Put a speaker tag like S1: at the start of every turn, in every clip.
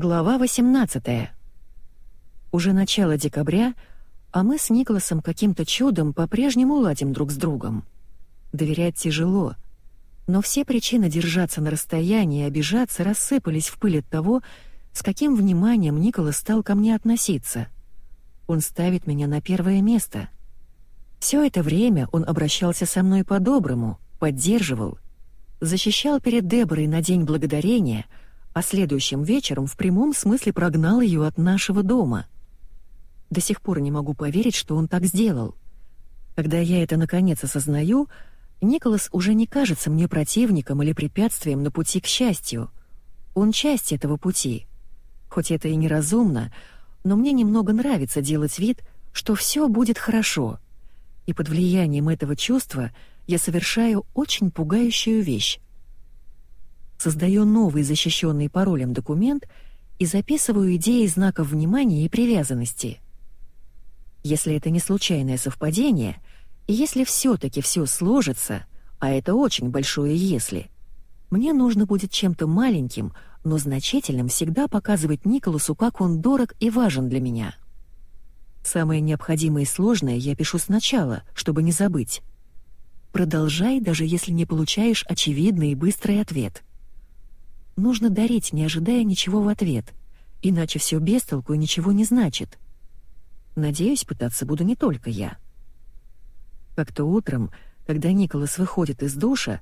S1: Глава 18. Уже начало декабря, а мы с Николасом каким-то чудом по-прежнему ладим друг с другом. Доверять тяжело, но все причины держаться на расстоянии и обижаться рассыпались в пыль от того, с каким вниманием Николас стал ко мне относиться. Он ставит меня на первое место. Все это время он обращался со мной по-доброму, поддерживал, защищал перед Деборой на День Благодарения — а следующим вечером в прямом смысле прогнал ее от нашего дома. До сих пор не могу поверить, что он так сделал. Когда я это наконец осознаю, Николас уже не кажется мне противником или препятствием на пути к счастью. Он часть этого пути. Хоть это и неразумно, но мне немного нравится делать вид, что все будет хорошо. И под влиянием этого чувства я совершаю очень пугающую вещь создаю новый защищенный паролем документ и записываю идеи знаков внимания и привязанности. Если это не случайное совпадение, и если все-таки все сложится, а это очень большое «если», мне нужно будет чем-то маленьким, но значительным всегда показывать Николасу, как он дорог и важен для меня. Самое необходимое и сложное я пишу сначала, чтобы не забыть. Продолжай, даже если не получаешь очевидный и быстрый ответ — Нужно дарить, не ожидая ничего в ответ, иначе все без толку и ничего не значит. Надеюсь, пытаться буду не только я. Как-то утром, когда Николас выходит из душа,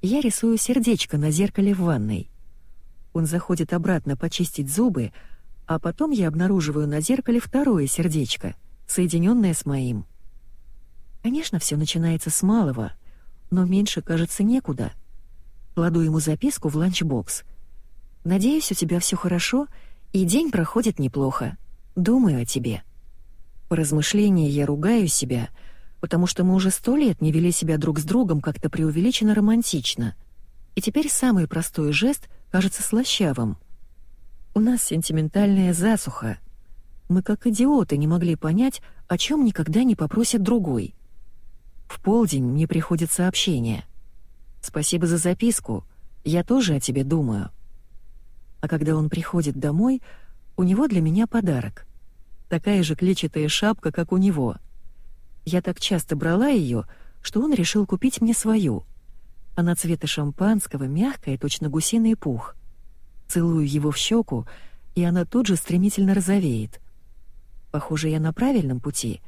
S1: я рисую сердечко на зеркале в ванной. Он заходит обратно почистить зубы, а потом я обнаруживаю на зеркале второе сердечко, соединенное с моим. Конечно, все начинается с малого, но меньше, кажется, некуда. Кладу ему записку в ланчбокс — Надеюсь, у тебя все хорошо, и день проходит неплохо. Думаю о тебе. По размышлении я ругаю себя, потому что мы уже сто лет не вели себя друг с другом как-то преувеличенно романтично. И теперь самый простой жест кажется слащавым. У нас сентиментальная засуха. Мы как идиоты не могли понять, о чем никогда не попросит другой. В полдень мне приходит сообщение. «Спасибо за записку. Я тоже о тебе думаю» а когда он приходит домой, у него для меня подарок. Такая же клетчатая шапка, как у него. Я так часто брала ее, что он решил купить мне свою. Она цвета шампанского, мягкая, точно гусиный пух. Целую его в щеку, и она тут же стремительно розовеет. Похоже, я на правильном пути,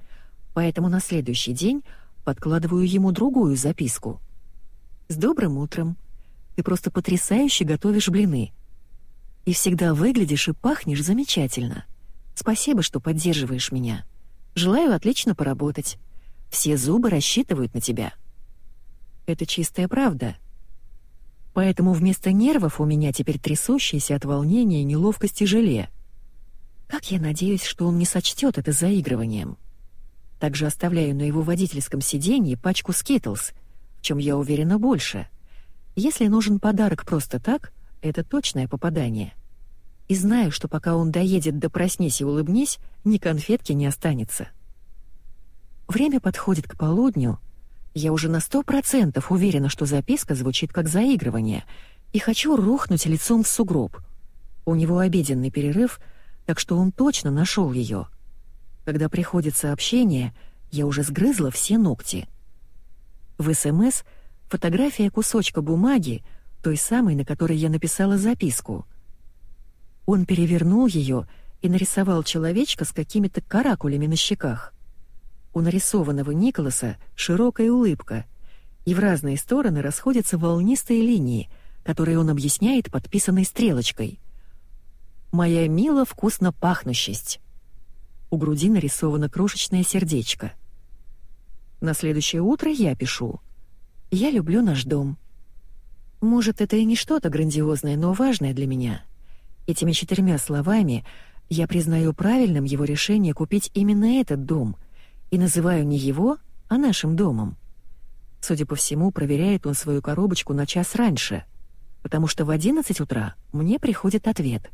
S1: поэтому на следующий день подкладываю ему другую записку. «С добрым утром. Ты просто потрясающе готовишь блины. И всегда выглядишь и пахнешь замечательно. Спасибо, что поддерживаешь меня. Желаю отлично поработать. Все зубы рассчитывают на тебя. Это чистая правда. Поэтому вместо нервов у меня теперь трясущиеся от волнения и неловкости желе. Как я надеюсь, что он не сочтет это заигрыванием. Также оставляю на его водительском сиденье пачку Skittles, в чем я уверена больше. Если нужен подарок просто так — это точное попадание. И знаю, что пока он доедет до «проснись и улыбнись», ни конфетки не останется. Время подходит к полудню. Я уже на сто процентов уверена, что записка звучит как заигрывание, и хочу рухнуть лицом в сугроб. У него обеденный перерыв, так что он точно нашел ее. Когда приходит сообщение, я уже сгрызла все ногти. В СМС фотография кусочка бумаги, той самой, на которой я написала записку. Он перевернул ее и нарисовал человечка с какими-то каракулями на щеках. У нарисованного Николаса широкая улыбка, и в разные стороны расходятся волнистые линии, которые он объясняет подписанной стрелочкой. «Моя мило вкусно пахнущесть». У груди нарисовано крошечное сердечко. На следующее утро я пишу. «Я люблю наш дом». Может, это и не что-то грандиозное, но важное для меня. Этими четырьмя словами я признаю правильным его решение купить именно этот дом и называю не его, а нашим домом. Судя по всему, проверяет он свою коробочку на час раньше, потому что в 11 утра мне приходит ответ.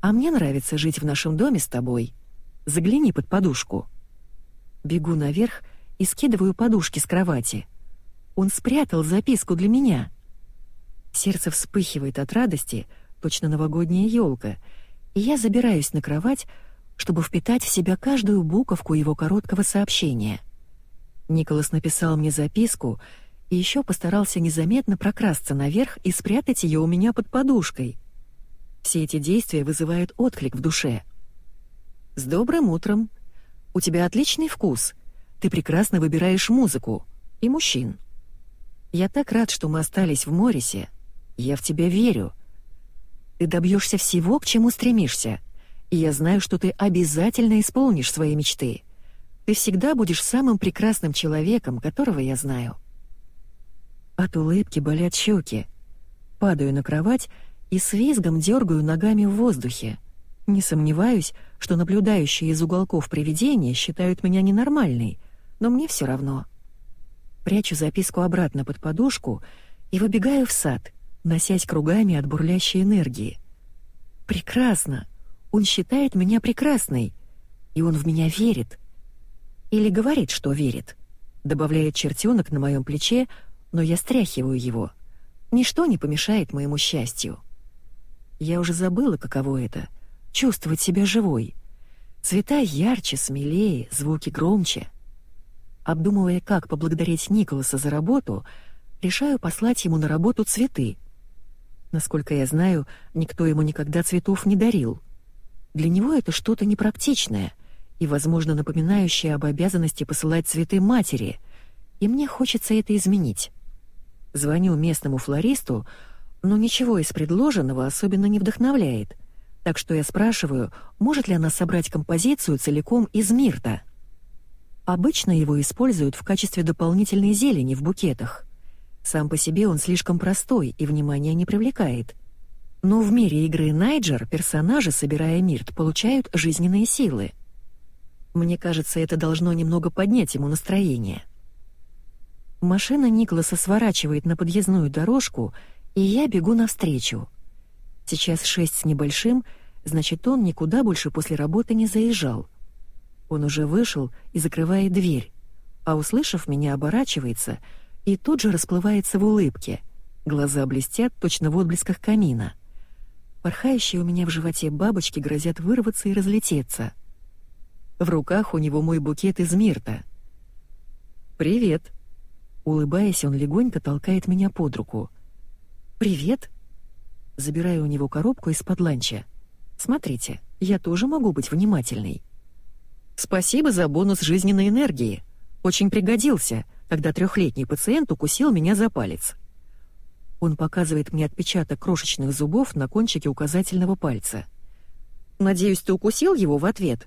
S1: «А мне нравится жить в нашем доме с тобой. Загляни под подушку». Бегу наверх и скидываю подушки с кровати. Он спрятал записку для меня — Сердце вспыхивает от радости, точно новогодняя елка, и я забираюсь на кровать, чтобы впитать в себя каждую буковку его короткого сообщения. Николас написал мне записку и еще постарался незаметно прокрасться наверх и спрятать ее у меня под подушкой. Все эти действия вызывают отклик в душе. «С добрым утром! У тебя отличный вкус. Ты прекрасно выбираешь музыку и мужчин. Я так рад, что мы остались в Морисе. Я в тебя верю. Ты добьешься всего, к чему стремишься, и я знаю, что ты обязательно исполнишь свои мечты. Ты всегда будешь самым прекрасным человеком, которого я знаю». От улыбки болят щеки. Падаю на кровать и с визгом дергаю ногами в воздухе. Не сомневаюсь, что наблюдающие из уголков привидения считают меня ненормальной, но мне все равно. Прячу записку обратно под подушку и выбегаю в сад, носясь кругами от бурлящей энергии. Прекрасно! Он считает меня прекрасной, и он в меня верит. Или говорит, что верит. Добавляет чертенок на моем плече, но я стряхиваю его. Ничто не помешает моему счастью. Я уже забыла, каково это — чувствовать себя живой. Цвета ярче, смелее, звуки громче. Обдумывая, как поблагодарить Николаса за работу, решаю послать ему на работу цветы. Насколько я знаю, никто ему никогда цветов не дарил. Для него это что-то непрактичное и, возможно, напоминающее об обязанности посылать цветы матери, и мне хочется это изменить. Звоню местному флористу, но ничего из предложенного особенно не вдохновляет, так что я спрашиваю, может ли она собрать композицию целиком из мирта. Обычно его используют в качестве дополнительной зелени в букетах. Сам по себе он слишком простой и внимания не привлекает. Но в мире игры Найджер персонажи, собирая мирт, получают жизненные силы. Мне кажется, это должно немного поднять ему настроение. Машина Николаса сворачивает на подъездную дорожку, и я бегу навстречу. Сейчас шесть с небольшим, значит, он никуда больше после работы не заезжал. Он уже вышел и закрывает дверь, а, услышав меня, оборачивается и тут же расплывается в улыбке. Глаза блестят точно в отблесках камина. Порхающие у меня в животе бабочки грозят вырваться и разлететься. В руках у него мой букет из мирта. «Привет», Улыбаясь, он легонько толкает меня под руку. «Привет!» Забираю у него коробку из-под ланча. «Смотрите, я тоже могу быть внимательной». «Спасибо за бонус жизненной энергии. Очень пригодился, когда трехлетний пациент укусил меня за палец». Он показывает мне отпечаток крошечных зубов на кончике указательного пальца. «Надеюсь, ты укусил его в ответ?»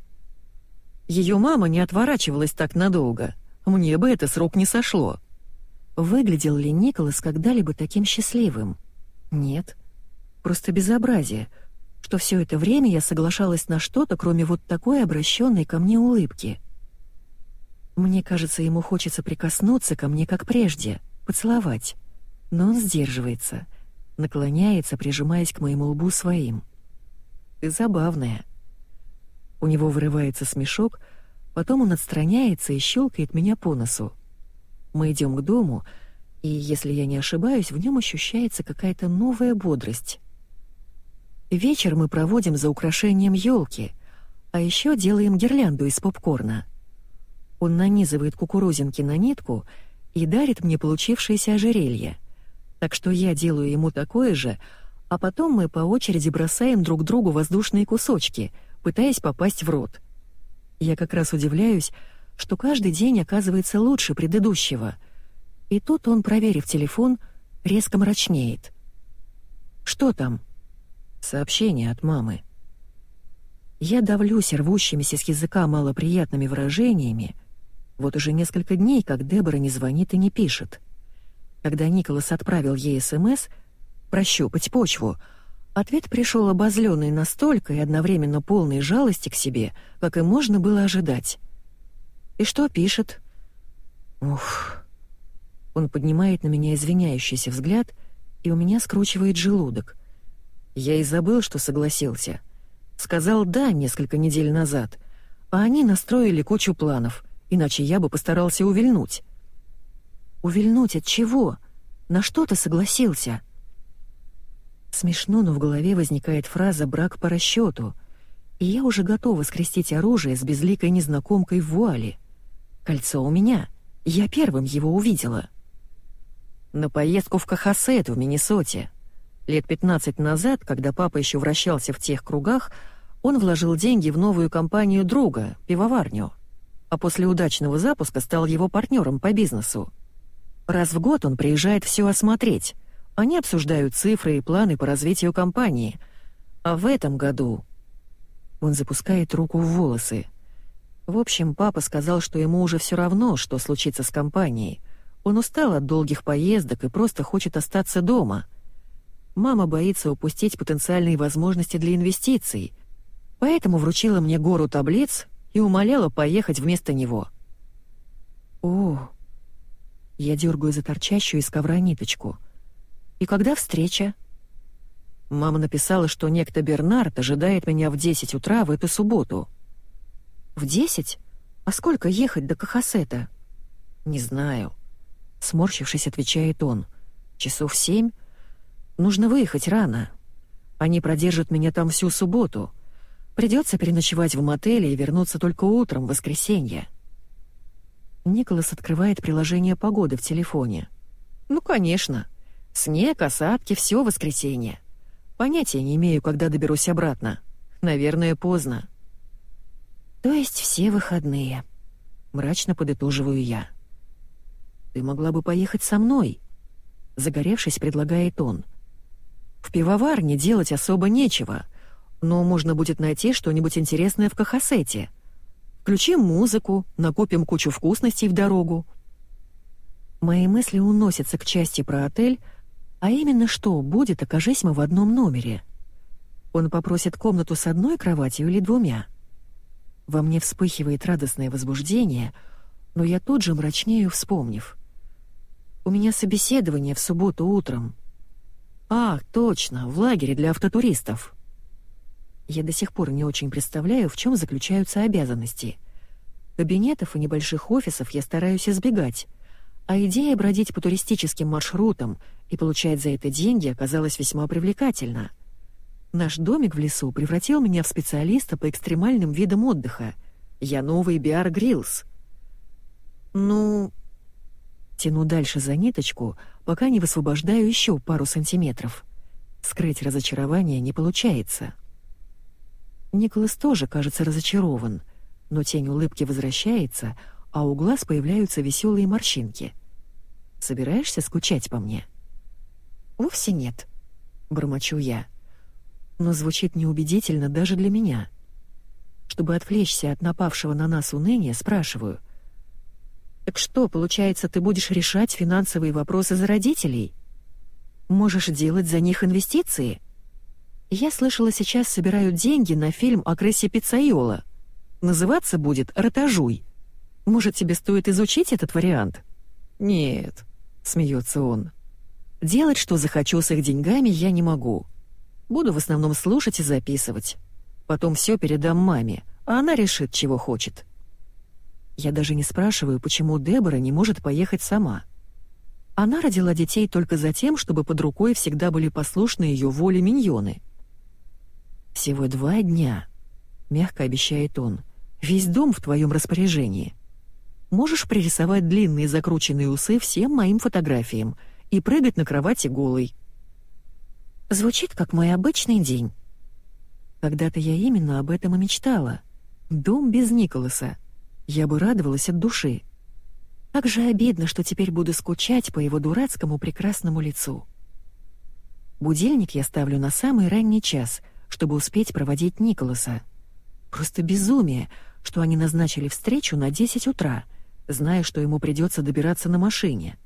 S1: Ее мама не отворачивалась так надолго. Мне бы это срок не сошло. Выглядел ли Николас когда-либо таким счастливым? Нет. Просто безобразие, что все это время я соглашалась на что-то, кроме вот такой обращенной ко мне улыбки. Мне кажется, ему хочется прикоснуться ко мне как прежде, поцеловать. Но он сдерживается, наклоняется, прижимаясь к моему лбу своим. «Ты забавная». У него вырывается смешок, потом он отстраняется и щелкает меня по носу. Мы идем к дому, и, если я не ошибаюсь, в нем ощущается какая-то новая бодрость. Вечер мы проводим за украшением елки, а еще делаем гирлянду из попкорна. Он нанизывает кукурузинки на нитку и дарит мне получившееся ожерелье. Так что я делаю ему такое же, а потом мы по очереди бросаем друг другу воздушные кусочки, пытаясь попасть в рот. Я как раз удивляюсь, что каждый день оказывается лучше предыдущего. И тут он, проверив телефон, резко мрачнеет. «Что там?» «Сообщение от мамы». Я давлюсь рвущимися с языка малоприятными выражениями. Вот уже несколько дней, как Дебора не звонит и не пишет. Когда Николас отправил ей СМС «Прощупать почву», ответ пришел обозленный настолько и одновременно полной жалости к себе, как и можно было ожидать. «И что пишет?» «Ух...» Он поднимает на меня извиняющийся взгляд, и у меня скручивает желудок. Я и забыл, что согласился. Сказал «да» несколько недель назад, а они настроили кучу планов, иначе я бы постарался увильнуть. «Увильнуть от чего? На что ты согласился?» Смешно, но в голове возникает фраза «брак по расчету», и я уже готова скрестить оружие с безликой незнакомкой в вуале. Кольцо у меня. Я первым его увидела. На поездку в Кахасет в Миннесоте. Лет 15 назад, когда папа еще вращался в тех кругах, он вложил деньги в новую компанию друга, пивоварню. А после удачного запуска стал его партнером по бизнесу. Раз в год он приезжает все осмотреть. Они обсуждают цифры и планы по развитию компании. А в этом году... Он запускает руку в волосы. В общем, папа сказал, что ему уже все равно, что случится с компанией. Он устал от долгих поездок и просто хочет остаться дома. Мама боится упустить потенциальные возможности для инвестиций, поэтому вручила мне гору таблиц и умоляла поехать вместо него. О, я дергаю за торчащую из ковра ниточку. И когда встреча? Мама написала, что некто Бернард ожидает меня в 10 утра в эту субботу. «В десять? А сколько ехать до Кахасета?» «Не знаю». Сморщившись, отвечает он. «Часов семь? Нужно выехать рано. Они продержат меня там всю субботу. Придется переночевать в мотеле и вернуться только утром в воскресенье». Николас открывает приложение погоды в телефоне. «Ну, конечно. Снег, осадки, все воскресенье. Понятия не имею, когда доберусь обратно. Наверное, поздно». То есть все выходные. Мрачно подытоживаю я. Ты могла бы поехать со мной, загоревшись, предлагает он. В пивоварне делать особо нечего, но можно будет найти что-нибудь интересное в Кахасете. Включим музыку, накопим кучу вкусностей в дорогу. Мои мысли уносятся к части про отель, а именно что будет, окажись мы в одном номере. Он попросит комнату с одной кроватью или двумя. Во мне вспыхивает радостное возбуждение, но я тут же мрачнею, вспомнив. У меня собеседование в субботу утром. А, точно, в лагере для автотуристов. Я до сих пор не очень представляю, в чем заключаются обязанности. Кабинетов и небольших офисов я стараюсь избегать, а идея бродить по туристическим маршрутам и получать за это деньги оказалась весьма привлекательна — Наш домик в лесу превратил меня в специалиста по экстремальным видам отдыха. Я новый Биар Гриллс. Ну... Тяну дальше за ниточку, пока не высвобождаю еще пару сантиметров. Скрыть разочарование не получается. Николас тоже кажется разочарован, но тень улыбки возвращается, а у глаз появляются веселые морщинки. «Собираешься скучать по мне?» «Вовсе нет», — бормочу я но звучит неубедительно даже для меня. Чтобы отвлечься от напавшего на нас уныния, спрашиваю. «Так что, получается, ты будешь решать финансовые вопросы за родителей? Можешь делать за них инвестиции?» Я слышала, сейчас собирают деньги на фильм о крысе Пиццайола. Называться будет «Ротажуй». Может, тебе стоит изучить этот вариант? «Нет», — смеется он. «Делать, что захочу с их деньгами, я не могу. Буду в основном слушать и записывать. Потом все передам маме, а она решит, чего хочет. Я даже не спрашиваю, почему Дебора не может поехать сама. Она родила детей только за тем, чтобы под рукой всегда были послушны ее воле миньоны. «Всего два дня», — мягко обещает он, — «весь дом в твоем распоряжении. Можешь пририсовать длинные закрученные усы всем моим фотографиям и прыгать на кровати голой. Звучит как мой обычный день. Когда-то я именно об этом и мечтала. Дом без Николаса. Я бы радовалась от души. Как же обидно, что теперь буду скучать по его дурацкому прекрасному лицу. Будильник я ставлю на самый ранний час, чтобы успеть проводить Николаса. Просто безумие, что они назначили встречу на 10 утра, зная, что ему придется добираться на машине.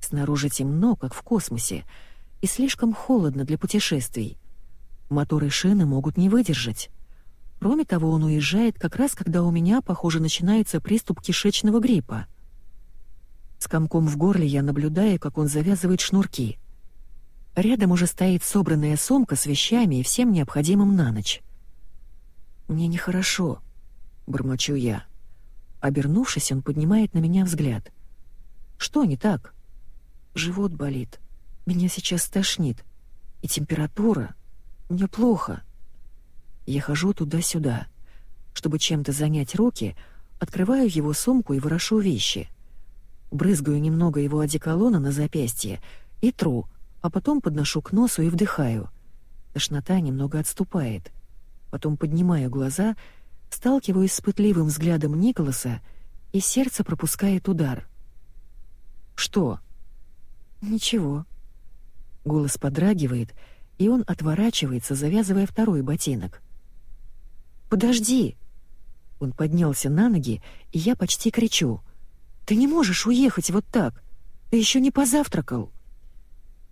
S1: Снаружи темно, как в космосе, и слишком холодно для путешествий. Моторы шины могут не выдержать. Кроме того, он уезжает как раз, когда у меня, похоже, начинается приступ кишечного гриппа. С комком в горле я наблюдаю, как он завязывает шнурки. Рядом уже стоит собранная сумка с вещами и всем необходимым на ночь. «Мне нехорошо», — бормочу я. Обернувшись, он поднимает на меня взгляд. «Что не так?» «Живот болит», меня сейчас тошнит. И температура. Мне плохо. Я хожу туда-сюда. Чтобы чем-то занять руки, открываю его сумку и ворошу вещи. Брызгаю немного его одеколона на запястье и тру, а потом подношу к носу и вдыхаю. Тошнота немного отступает. Потом поднимаю глаза, сталкиваюсь с пытливым взглядом Николаса, и сердце пропускает удар. «Что?» «Ничего». Голос подрагивает, и он отворачивается, завязывая второй ботинок. «Подожди!» Он поднялся на ноги, и я почти кричу. «Ты не можешь уехать вот так! Ты еще не позавтракал!»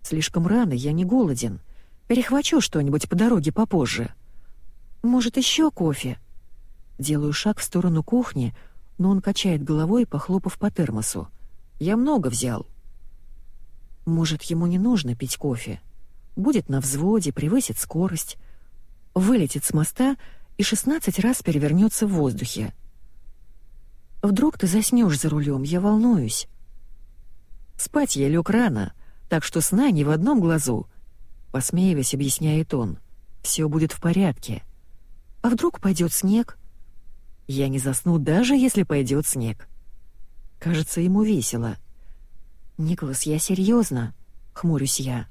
S1: «Слишком рано, я не голоден. Перехвачу что-нибудь по дороге попозже. Может, еще кофе?» Делаю шаг в сторону кухни, но он качает головой, похлопав по термосу. «Я много взял». Может, ему не нужно пить кофе. Будет на взводе, превысит скорость. Вылетит с моста — и 16 раз перевернется в воздухе. Вдруг ты заснешь за рулем, я волнуюсь. Спать я лег рано, так что сна не в одном глазу. Посмеиваясь, объясняет он. Все будет в порядке. А вдруг пойдет снег? Я не засну, даже если пойдет снег. Кажется, ему весело. Николас, я серьезно, хмурюсь я.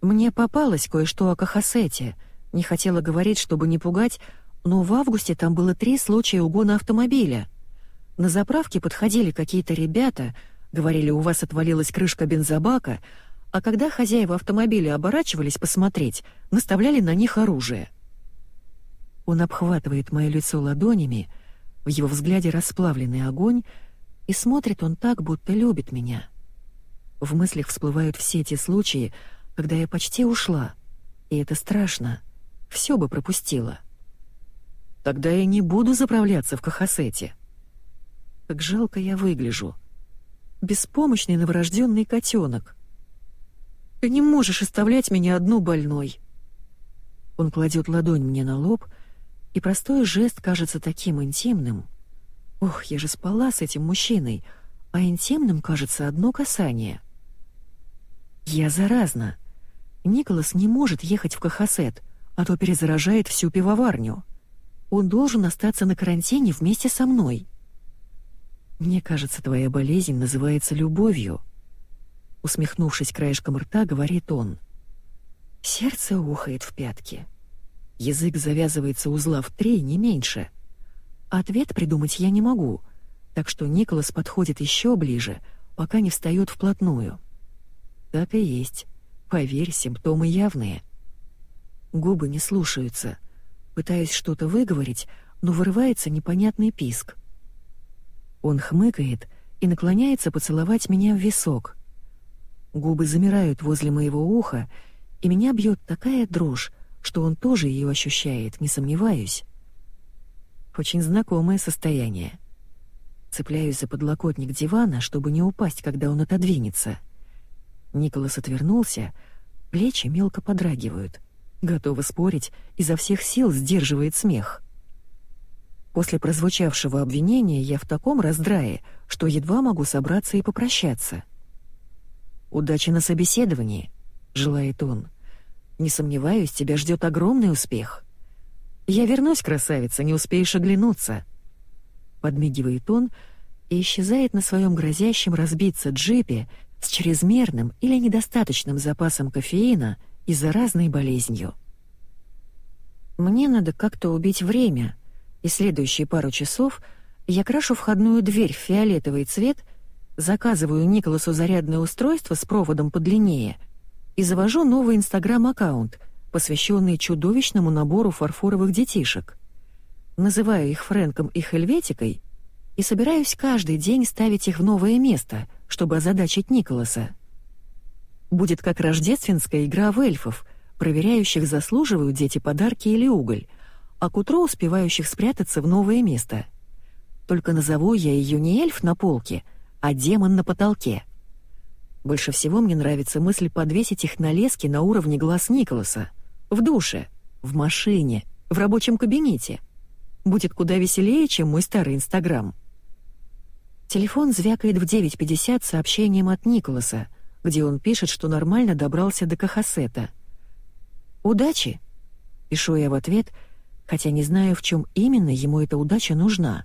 S1: Мне попалось кое-что о Кахасете — не хотела говорить, чтобы не пугать, но в августе там было три случая угона автомобиля. На заправке подходили какие-то ребята, говорили, у вас отвалилась крышка бензобака, а когда хозяева автомобиля оборачивались посмотреть, наставляли на них оружие. Он обхватывает мое лицо ладонями, в его взгляде расплавленный огонь, и смотрит он так, будто любит меня. В мыслях всплывают все те случаи, когда я почти ушла, и это страшно — все бы пропустила. Тогда я не буду заправляться в Кахасете. Как жалко я выгляжу. Беспомощный новорожденный котенок. Ты не можешь оставлять меня одну больной. Он кладет ладонь мне на лоб, и простой жест кажется таким интимным. Ох, я же спала с этим мужчиной, а интимным кажется одно касание. Я заразна. Николас не может ехать в Кахасет — а то перезаражает всю пивоварню. Он должен остаться на карантине вместе со мной. Мне кажется, твоя болезнь называется любовью. Усмехнувшись краешком рта, говорит он. Сердце ухает в пятки. Язык завязывается узла в три, не меньше. Ответ придумать я не могу, так что Николас подходит еще ближе, пока не встает вплотную. Так и есть. Поверь, симптомы явные — Губы не слушаются. Пытаюсь что-то выговорить, но вырывается непонятный писк. Он хмыкает и наклоняется поцеловать меня в висок. Губы замирают возле моего уха, и меня бьет такая дрожь, что он тоже ее ощущает, не сомневаюсь. Очень знакомое состояние. Цепляюсь за подлокотник дивана, чтобы не упасть, когда он отодвинется. Николас отвернулся, плечи мелко подрагивают. Готова спорить, изо всех сил сдерживает смех. После прозвучавшего обвинения я в таком раздрае, что едва могу собраться и попрощаться. «Удачи на собеседовании», — желает он. «Не сомневаюсь, тебя ждет огромный успех». «Я вернусь, красавица, не успеешь оглянуться», — подмигивает он и исчезает на своем грозящем разбиться джипе с чрезмерным или недостаточным запасом кофеина — и заразной болезнью. Мне надо как-то убить время, и следующие пару часов я крашу входную дверь в фиолетовый цвет, заказываю Николасу зарядное устройство с проводом подлиннее и завожу новый инстаграм-аккаунт, посвященный чудовищному набору фарфоровых детишек. Называю их Фрэнком и Хельветикой и собираюсь каждый день ставить их в новое место, чтобы озадачить Николаса будет как рождественская игра в эльфов, проверяющих, заслуживают дети подарки или уголь, а к утру успевающих спрятаться в новое место. Только назову я ее не эльф на полке, а демон на потолке. Больше всего мне нравится мысль подвесить их на леске на уровне глаз Николаса. В душе, в машине, в рабочем кабинете. Будет куда веселее, чем мой старый Инстаграм. Телефон звякает в 9.50 сообщением от Николаса — где он пишет, что нормально добрался до Кахасета — «Удачи!» — пишу я в ответ, хотя не знаю, в чем именно ему эта удача нужна.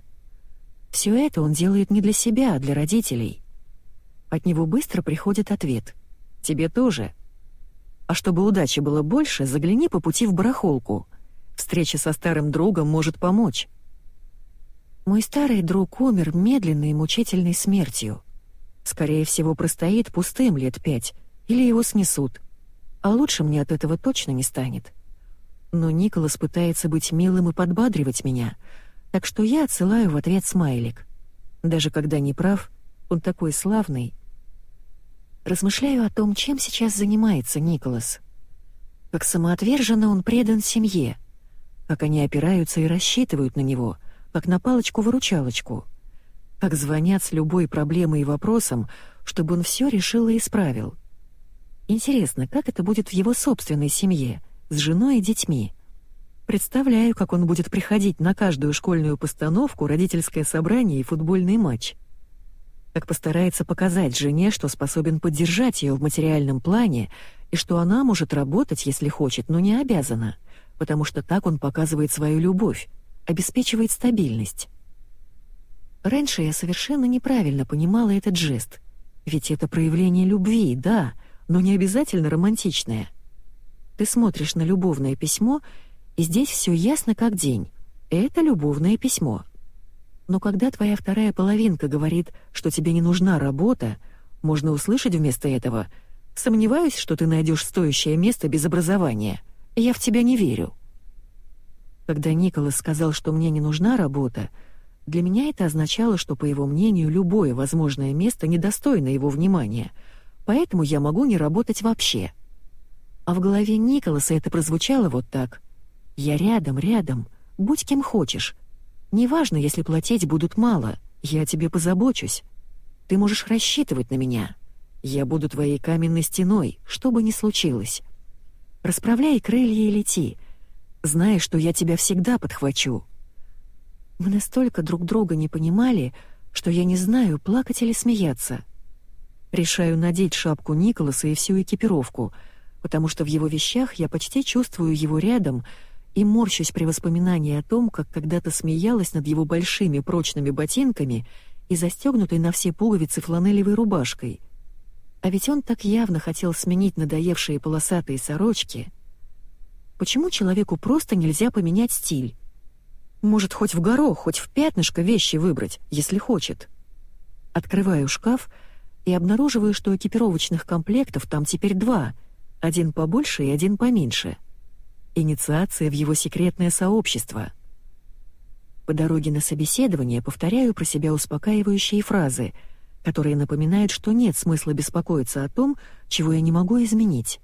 S1: Все это он делает не для себя, а для родителей. От него быстро приходит ответ. «Тебе тоже». А чтобы удачи было больше, загляни по пути в барахолку. Встреча со старым другом может помочь. Мой старый друг умер медленной и мучительной смертью. Скорее всего, простоит пустым лет пять, или его снесут. А лучше мне от этого точно не станет. Но Николас пытается быть милым и подбадривать меня, так что я отсылаю в ответ смайлик. Даже когда не прав, он такой славный. Размышляю о том, чем сейчас занимается Николас. Как самоотверженно он предан семье, как они опираются и рассчитывают на него, как на палочку-выручалочку, как звонят с любой проблемой и вопросом, чтобы он все решил и исправил. Интересно, как это будет в его собственной семье, с женой и детьми? Представляю, как он будет приходить на каждую школьную постановку, родительское собрание и футбольный матч. Как постарается показать жене, что способен поддержать ее в материальном плане и что она может работать, если хочет, но не обязана, потому что так он показывает свою любовь, обеспечивает стабильность. Раньше я совершенно неправильно понимала этот жест, ведь это проявление любви, да, но не обязательно романтичное. Ты смотришь на любовное письмо, и здесь все ясно как день. Это любовное письмо. Но когда твоя вторая половинка говорит, что тебе не нужна работа, можно услышать вместо этого «Сомневаюсь, что ты найдешь стоящее место без образования. Я в тебя не верю». Когда Николас сказал, что мне не нужна работа, для меня это означало, что, по его мнению, любое возможное место недостойно его внимания, поэтому я могу не работать вообще. А в голове Николаса это прозвучало вот так. «Я рядом, рядом, будь кем хочешь. Неважно, если платить будут мало, я о тебе позабочусь. Ты можешь рассчитывать на меня. Я буду твоей каменной стеной, что бы ни случилось. Расправляй крылья и лети. Знай, что я тебя всегда подхвачу». Мы настолько друг друга не понимали, что я не знаю, плакать или смеяться. Решаю надеть шапку Николаса и всю экипировку, потому что в его вещах я почти чувствую его рядом и морщусь при воспоминании о том, как когда-то смеялась над его большими прочными ботинками и застегнутой на все пуговицы фланелевой рубашкой. А ведь он так явно хотел сменить надоевшие полосатые сорочки. Почему человеку просто нельзя поменять стиль? Может, хоть в горох, хоть в пятнышко вещи выбрать, если хочет. Открываю шкаф и обнаруживаю, что экипировочных комплектов там теперь два, один побольше и один поменьше. Инициация в его секретное сообщество. По дороге на собеседование повторяю про себя успокаивающие фразы, которые напоминают, что нет смысла беспокоиться о том, чего я не могу изменить.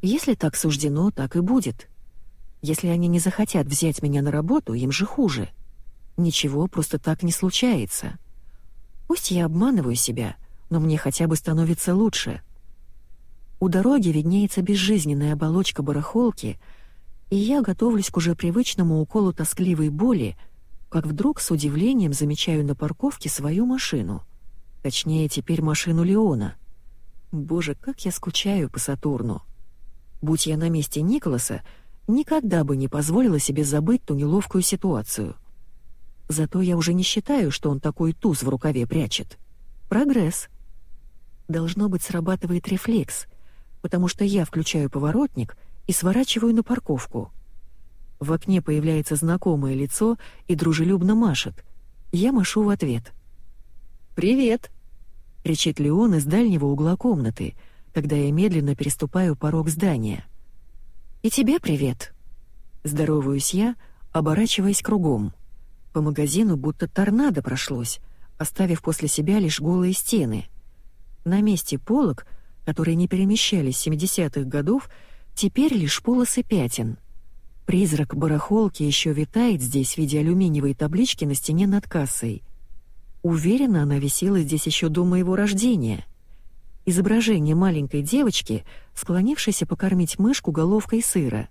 S1: Если так суждено, так и будет. Если они не захотят взять меня на работу, им же хуже. Ничего просто так не случается. Пусть я обманываю себя, но мне хотя бы становится лучше. У дороги виднеется безжизненная оболочка барахолки, и я готовлюсь к уже привычному уколу тоскливой боли, как вдруг с удивлением замечаю на парковке свою машину. Точнее, теперь машину Леона. Боже, как я скучаю по Сатурну. Будь я на месте Николаса, никогда бы не позволила себе забыть ту неловкую ситуацию. Зато я уже не считаю, что он такой туз в рукаве прячет. Прогресс. Должно быть, срабатывает рефлекс, потому что я включаю поворотник и сворачиваю на парковку. В окне появляется знакомое лицо и дружелюбно машет. Я машу в ответ. «Привет!» — кричит Леон из дальнего угла комнаты, когда я медленно переступаю порог здания. «И тебе привет!» Здороваюсь я, оборачиваясь кругом. По магазину будто торнадо прошлось, оставив после себя лишь голые стены. На месте полок, которые не перемещались с 70-х годов, теперь лишь полосы пятен. Призрак барахолки еще витает здесь в виде алюминиевой таблички на стене над кассой. Уверена, она висела здесь еще до моего рождения — изображение маленькой девочки, склонившейся покормить мышку головкой сыра.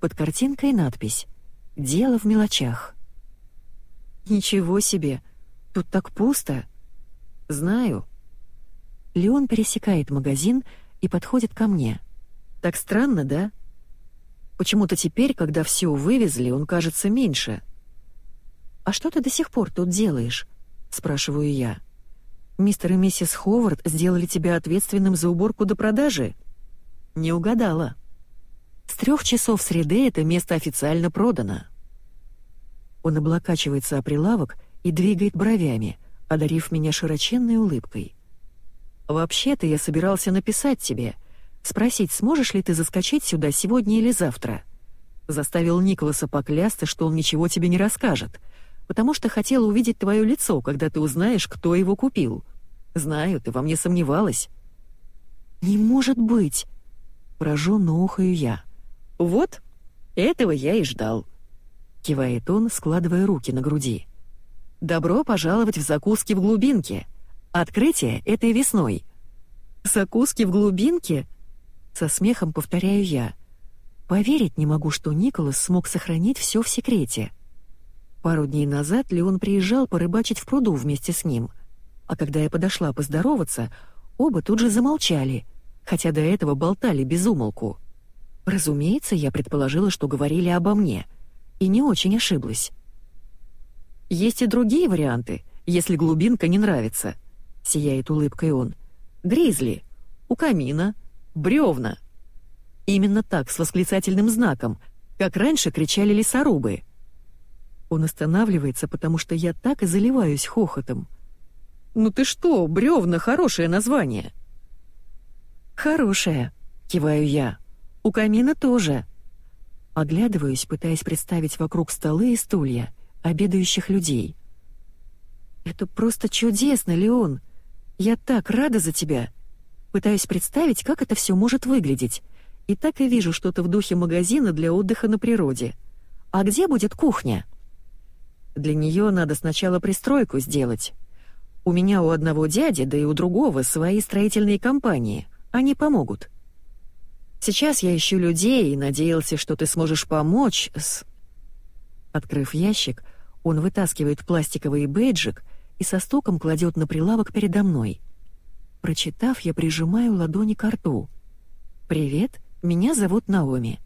S1: Под картинкой надпись «Дело в мелочах». «Ничего себе! Тут так пусто!» «Знаю». Леон пересекает магазин и подходит ко мне. «Так странно, да?» Почему-то теперь, когда все вывезли, он кажется меньше. «А что ты до сих пор тут делаешь?» — спрашиваю я. «Мистер и миссис Ховард сделали тебя ответственным за уборку до продажи?» «Не угадала. С трех часов среды это место официально продано». Он облокачивается о прилавок и двигает бровями, одарив меня широченной улыбкой. «Вообще-то я собирался написать тебе, спросить, сможешь ли ты заскочить сюда сегодня или завтра?» Заставил Николаса поклясться, что он ничего тебе не расскажет, потому что хотел увидеть твое лицо, когда ты узнаешь, кто его купил. Знаю, ты во мне сомневалась». «Не может быть!» — пораженно ухаю я. «Вот, этого я и ждал», — кивает он, складывая руки на груди. «Добро пожаловать в закуски в глубинке. Открытие этой весной». «Закуски в глубинке?» Со смехом повторяю я. Поверить не могу, что Николас смог сохранить все в секрете. Пару дней назад Леон приезжал порыбачить в пруду вместе с ним. А когда я подошла поздороваться, оба тут же замолчали, хотя до этого болтали без умолку. Разумеется, я предположила, что говорили обо мне, и не очень ошиблась. Есть и другие варианты, если глубинка не нравится, сияет улыбкой он. Гризли, у камина, бревна. Именно так, с восклицательным знаком, как раньше кричали лесорубы. Он останавливается, потому что я так и заливаюсь хохотом. «Ну ты что, бревна — хорошее название!» «Хорошее», — киваю я. У камина тоже. Оглядываюсь, пытаясь представить вокруг столы и стулья, обедающих людей. «Это просто чудесно, Леон! Я так рада за тебя!» Пытаюсь представить, как это все может выглядеть, и так и вижу что-то в духе магазина для отдыха на природе. А где будет кухня? Для нее надо сначала пристройку сделать. У меня у одного дяди, да и у другого свои строительные компании. Они помогут. Сейчас я ищу людей и надеялся, что ты сможешь помочь с...» Открыв ящик, он вытаскивает пластиковый бейджик и со стуком кладет на прилавок передо мной. Прочитав, я прижимаю ладони к рту. «Привет, меня зовут Наоми.